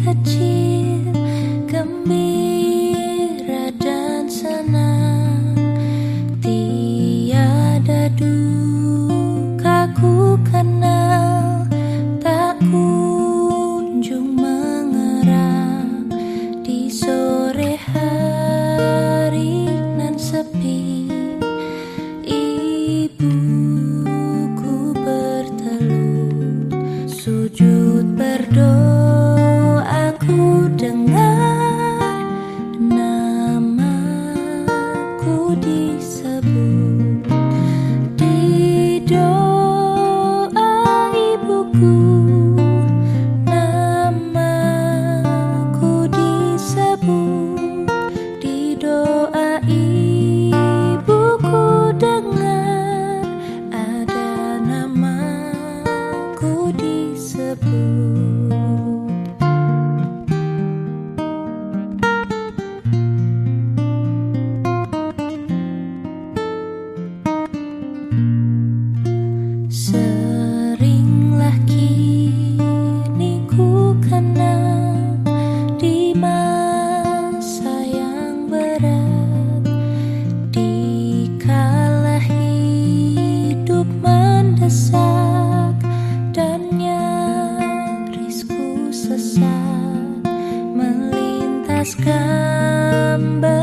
kecil gembira dan senang. Tiada duka ku kenal tak kunjung mengerang. Di sore hari nan sepi ibu las gambas.